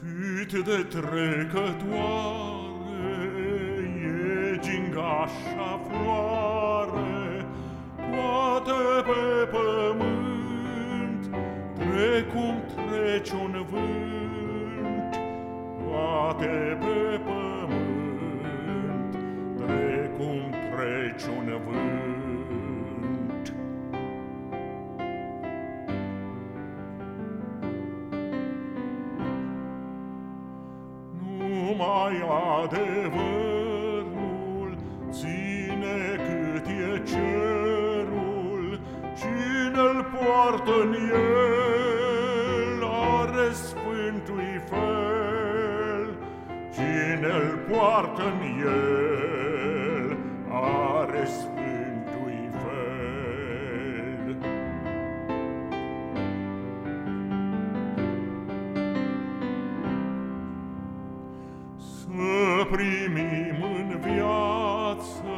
Cât de trecătoare e gingașa floare, Poate pe pământ trecum trece un vânt, Poate pe pământ trecum trece un vânt. Numai adevărul ține cât e cerul, Cine-l poartă în el are sfântui fel, Cine-l poartă în el are sfântui Să primim în viață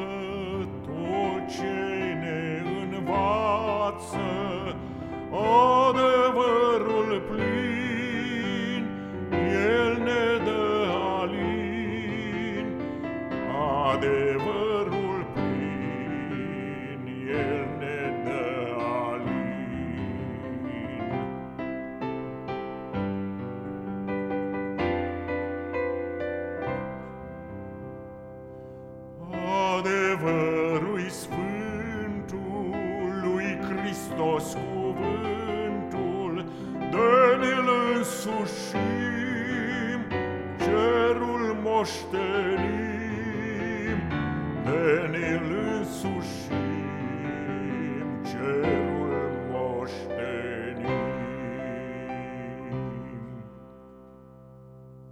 tot ce ne învață. Adevărul plin, Adevărul-i sfântul lui Hristos cuvântul, Dă-ne-l însușim, cerul moștenim, Dă-ne-l însușim.